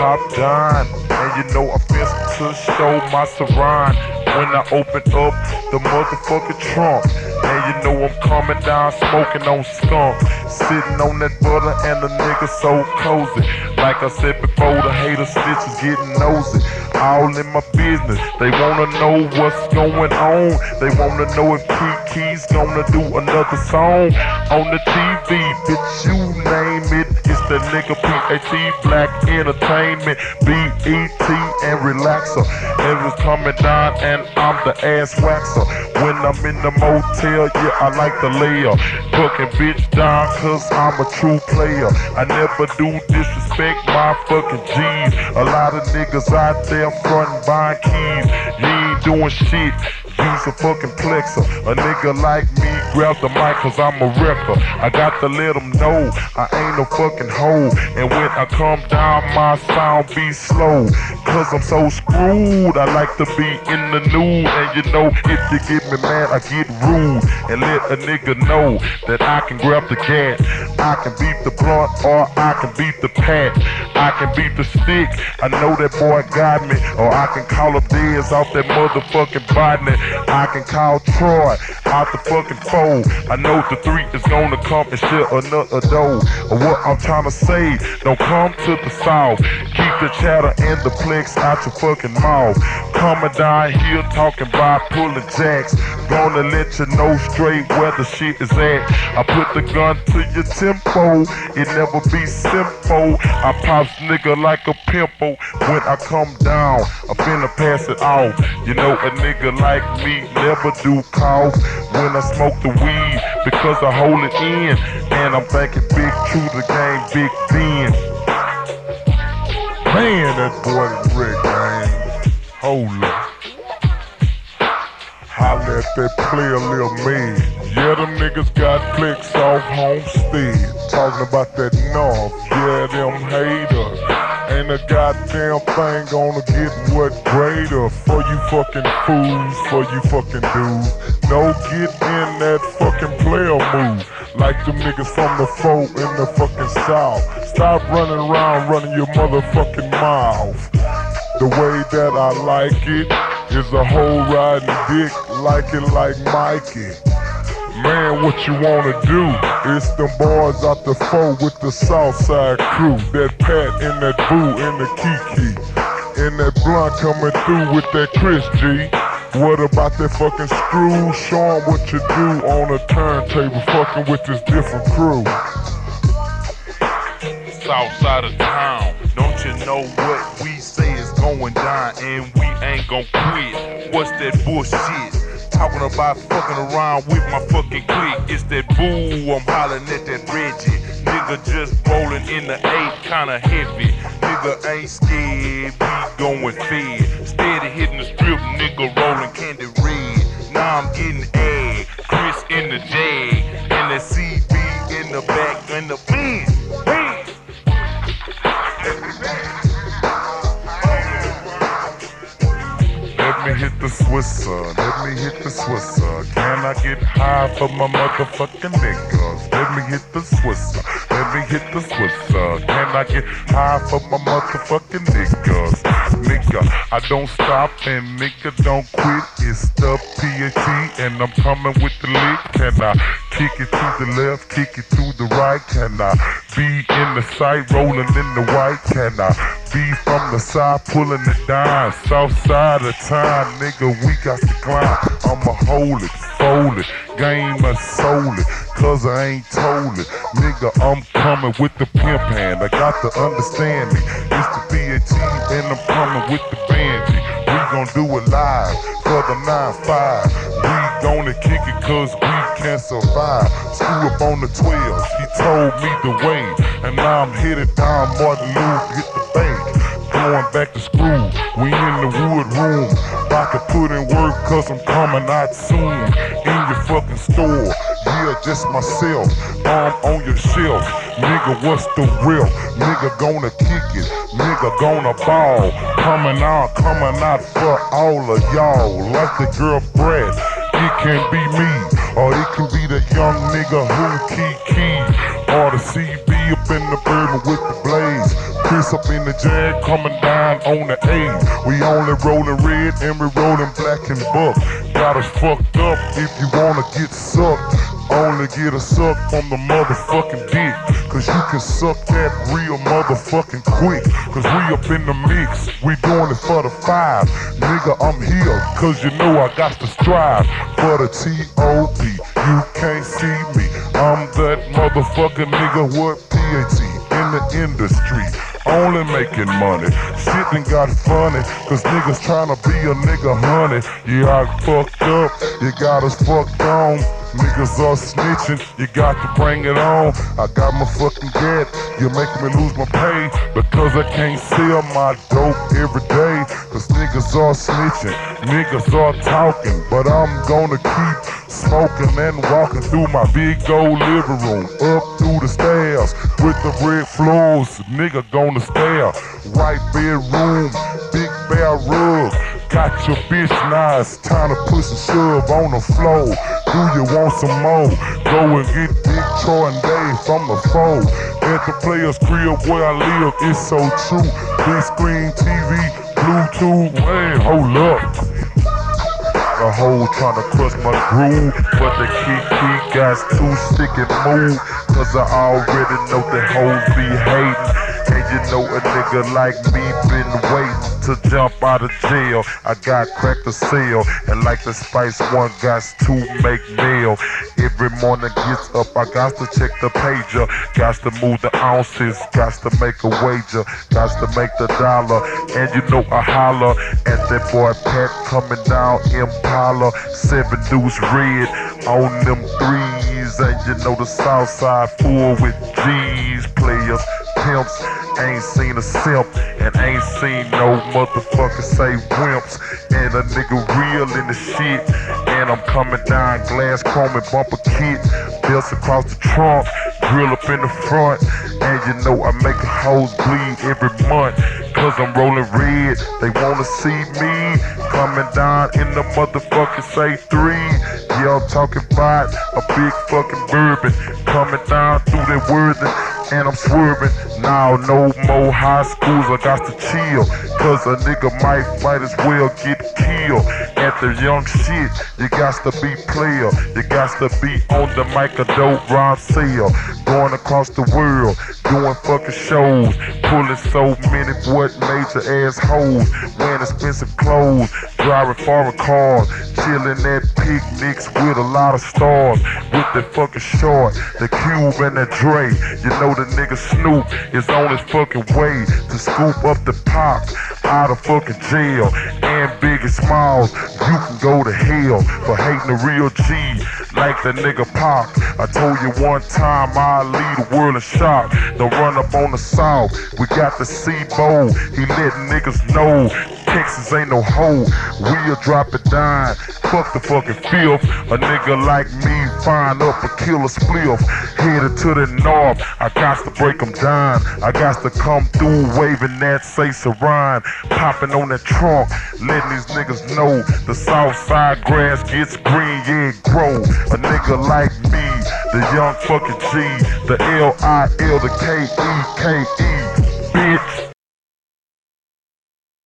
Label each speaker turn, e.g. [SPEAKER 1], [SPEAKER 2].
[SPEAKER 1] top down. And you know I fist to show my surround when I open up the motherfucking trunk. And you know I'm coming down smoking on skunk. Sitting on that butter and the nigga so cozy. Like I said before, the hater stitches getting nosy. All in my business. They wanna know what's going on. They wanna know if Keke's gonna do another song on the TV. Bitch, you name it. The nigga PAT Black Entertainment, BET and Relaxer. It's coming down and I'm the ass waxer. When I'm in the motel, yeah, I like the layer. Fucking bitch down, cause I'm a true player. I never do disrespect my fucking G's. A lot of niggas out there frontin' buying keys. You ain't doing shit. Use a fucking plexer. A nigga like me grab the mic cause I'm a wrecker. I got to let them know I ain't no fucking hoe. And when I come down, my sound be slow. Cause I'm so screwed. I like to be in the nude. And you know, if you get me mad, I get rude. And let a nigga know that I can grab the cat. I can beat the blunt or I can beat the pat. I can beat the stick. I know that boy got me. Or I can call up Diz off that motherfucking botany. I can call Troy out the fucking fold. I know the three is gonna come and share another dough. What I'm trying to say, don't come to the south. Keep the chatter and the plex out your fucking mouth. Coming down here talking pulling jacks. Gonna let you know straight where the shit is at. I put the gun to your tempo. It never be simple. I pops nigga like a pimple. When I come down, I finna pass it off. You know a nigga like me never do cough when I smoke the weed because I hold it in. And I'm thinking big true the game, big Ben. Man, that boy is Rick. Hold up. Holla at that player, little man. Yeah, them niggas got clicks off homestead. Talking about that north. Yeah, them haters. Ain't a goddamn thing gonna get what greater for you fucking fools, for you fucking dudes. No, get in that fucking player move. Like them niggas from the folk in the fucking south. Stop running around running your motherfucking mouth. The way that I like it is a whole riding dick, like it like Mikey. Man, what you wanna do? It's them boys out the foe with the Southside crew. That Pat and that Boo and the Keke. And that blunt coming through with that Chris G. What about that fucking screw? Show 'em what you do on a turntable, fucking with this different crew. South side of town, don't you know what we say going down and we ain't gon' quit? What's that bullshit? Talking about fucking around with my fucking clique. It's that boo, I'm hollering at that Reggie. Nigga just rolling in the eight, kinda heavy. Nigga ain't scared, we going fed. Steady hitting the strip, nigga rolling candy red. Now I'm getting egg, Chris in the jag, me hit the Swisser, let me hit the Swisser. Can I get high for my motherfucking niggas? Let me hit the Swisser, let me hit the Swisser. Can I get high for my motherfucking niggas? Nigga, I don't stop and nigga don't quit. It's the PAT and I'm coming with the lick. Can I kick it to the left, kick it to the right? Can I be in the sight, rolling in the white? Can I be from the side, pulling it down? South side of town, nigga, we got to climb. I'ma hold it, fold it, game and sold it. Cause I ain't told it. Nigga, I'm coming with the pimp hand. I got to understand me. It's the PAT and I'm coming with the bandy. We gon' do it live for the 9-5. We gonna kick it cause we can survive. Screw up on the 12. He told me the way. And now I'm headed down Martin Luther, get the bank. Going back to school. We in the wood room. About to put in work cause I'm coming out soon. In your fucking store. Yeah, just myself. I'm on your shelf. Nigga, what's the real? Nigga gonna kick it. Nigga gonna ball. Coming out, coming out for all of y'all. Like the girl Brad. It can be me. Or it can be the young nigga who Keke. Or the CB up in the building with the blaze. Chris up in the jag, coming down on the A. We only rolling red and we rolling black and buck. Got us fucked up if you wanna get sucked. Only get a suck from the motherfucking dick. Cause you can suck that real motherfucking quick. Cause we up in the mix, we doing it for the five. Nigga, I'm here, cause you know I got to strive for the T.O.P. You can't see me. I'm that motherfucking nigga, what P.A.T. industry only making money. Shit done got funny, cause niggas tryna be a nigga honey. Yeah, I fucked up, you got us fucked on. Niggas are snitching, you got to bring it on. I got my fucking get, you're making me lose my pay because I can't sell my dope every day. Cause niggas are snitching, niggas are talking, but I'm gonna keep smoking and walking through my big old living room, up through the stairs with the red floors. Nigga gonna stare, white bedroom, big bear rug. Got your bitch now, it's time to push and shove on the floor. Do you want some more? Go and get Big Troy and Dave from the phone. At the player's crib where I live, it's so true. Big screen TV, Bluetooth, man, hold up. The A hoe tryna crush my groove, but the key key got too stick and move. Cause I already know the hoes be hating. And you know a nigga like me been waiting to jump out of jail. I got cracked to seal, and like the Spice One got to make mail. Every morning gets up, I got to check the pager. Got to move the ounces, got to make a wager, got to make the dollar. And you know I holler at that boy Pat coming down Impala. Seven deuce red on them threes. And you know the south side full with G's players pimps. Ain't seen a simp and ain't seen no motherfucker say wimps. And a nigga real in the shit. And I'm coming down glass chrome and bumper kit. Belts across the trunk, grill up in the front. And you know I make the hoes bleed every month. Cause I'm rolling red, they wanna see me coming down in the motherfucking say three. Y'all talking about a big fucking bourbon coming down through that worthy and I'm swerving. Now no more high schools, I got to chill. Cause a nigga might might as well get killed. At the young shit, you got to be player. You got to be on the mic a dope rhyme sale. Going across the world, doing fucking shows. Pulling so many what major assholes. Wearing expensive clothes, driving foreign cars. Chilling at picnics with a lot of stars. With the fucking short, the cube and the Dre. You know the nigga Snoop is on his fucking way to scoop up the pop out of fucking jail. And big and small, you can go to hell for hating a real G like the nigga Pac. I told you one time I lead the world in shock. Don't run up on the south. We got the C-Bow. He let niggas know Texas ain't no hoe. We'll drop it down. Fuck the fucking filth. A nigga like me find up a killer spliff. Headed to the north. I got to break them down. I got to come through waving that say Saran. Popping on that trunk. Letting these niggas know the south side grass gets green, yeah, it grow. A nigga like me, the young fucking G, the L-I-L, the K-E-K-E, bitch.